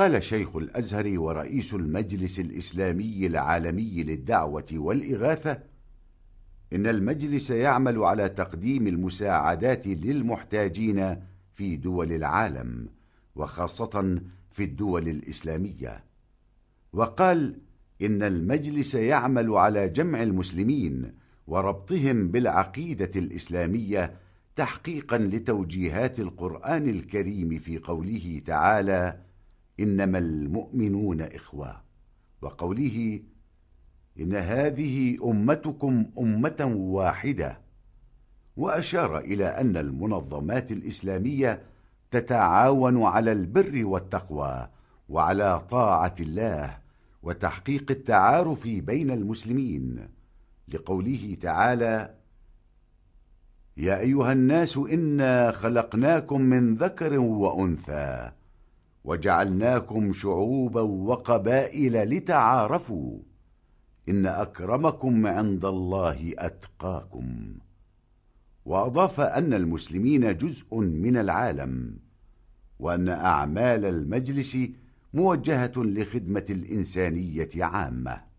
قال شيخ الأزهر ورئيس المجلس الإسلامي العالمي للدعوة والإغاثة إن المجلس يعمل على تقديم المساعدات للمحتاجين في دول العالم وخاصة في الدول الإسلامية. وقال إن المجلس يعمل على جمع المسلمين وربطهم بالعقيدة الإسلامية تحقيقا لتوجيهات القرآن الكريم في قوله تعالى إنما المؤمنون إخوة. وقوله إن هذه أمتكم أمة واحدة. وأشار إلى أن المنظمات الإسلامية تتعاون على البر والتقوى وعلى طاعة الله وتحقيق التعارف بين المسلمين. لقوله تعالى يا أيها الناس إنا خلقناكم من ذكر وأنثى. وجعلناكم شعوبا وقبائل لتعارفوا إن أكرمكم عند الله أتقاكم وأضاف أن المسلمين جزء من العالم وأن أعمال المجلس موجهة لخدمة الإنسانية عامة.